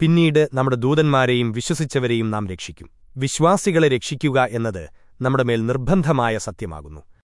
പിന്നീട് നമ്മുടെ ദൂതന്മാരെയും വിശ്വസിച്ചവരെയും നാം രക്ഷിക്കും. വിശ്വാസികളെ രക്ഷിക്കുക എന്നത് നമ്മുടെ മേൽ നിർബന്ധമായ സത്യമാകുന്നു.